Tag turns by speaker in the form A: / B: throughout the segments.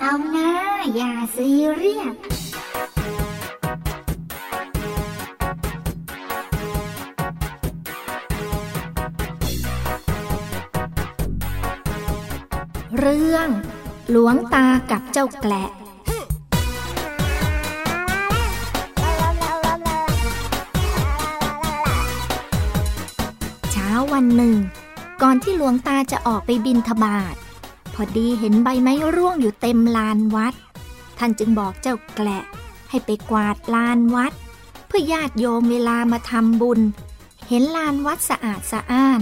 A: เอย่าซีเรียสเรื่อง หลวงตากับเจ้าแกละเช้าวันหนึ่ง ก่อนที่หลวงตาจะออกไปบินทบาท อดีเห็นใบไม้ร่วงอยู่เต็มลานวัด ท่านจึงบอกเจ้าแกละให้ไปกวาดลานวัด เพื่อญาติโยมเวลามาทำบุญ เห็นลานวัดสะอาดสะอ้าน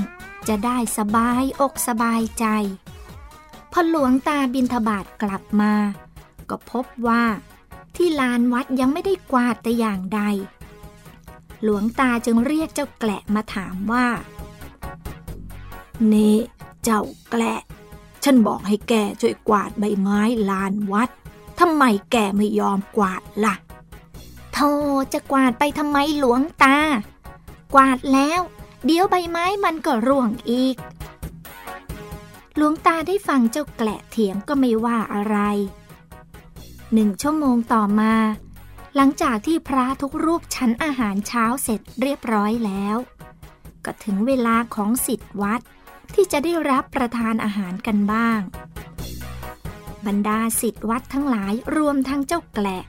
A: จะได้สบายอกสบายใจ พอหลวงตาบินทบาทกลับมา ก็พบว่า ที่ลานวัดยังไม่ได้กวาดแต่อย่างใด หลวงตาจึงเรียกเจ้าแกละมาถามว่านี่เจ้าแกละ ฉันบอกให้แกช่วยกวาดใบไม้ลานวัดทำไมแกไม่ยอมกวาดละ่ะโธ่จะกวาดไปทำไมหลวงตา กวาดแล้ว เดี๋ยวใบไม้มันก็ร่วงอีก หลวงตาได้ฟังเจ้าแกละเถียงก็ไม่ว่าอะไร หนึ่งชั่วโมงต่อมา หลังจากที่พระทุกรูปชั้นอาหารเช้าเสร็จเรียบร้อยแล้ว ก็ถึงเวลาของสิทธิวัด ที่จะได้รับประทานอาหารกันบ้าง บรรดาสิทธิวัดทั้งหลายรวมทั้งเจ้าแกละ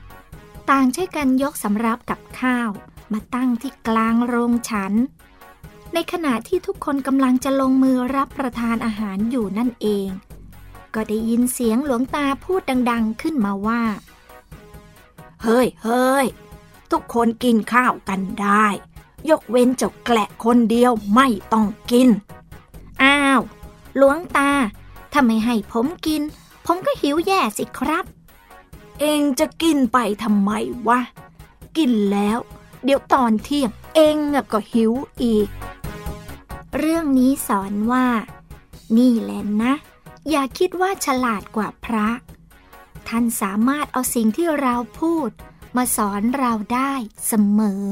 A: ต่างช่วยกันยกสำรับกับข้าวมาตั้งที่กลางโรงฉัน ในขณะที่ทุกคนกำลังจะลงมือรับประทานอาหารอยู่นั่นเอง ก็ได้ยินเสียงหลวงตาพูดดัง ๆขึ้นมาว่า เฮ้ยเฮ้ยทุกคนกินข้าวกันได้ ยกเว้นเจ้าแกละคนเดียวไม่ต้องกิน อ้าวหลวงตา ถ้าไม่ให้ผมกิน ผมก็หิวแย่สิครับ เองจะกินไปทำไมวะ กินแล้ว เดี๋ยวตอนเที่ยง เองก็หิวอีก เรื่องนี้สอนว่า นี่แหละนะ อย่าคิดว่าฉลาดกว่าพระ ท่านสามารถเอาสิ่งที่เราพูด มาสอนเราได้เสมอ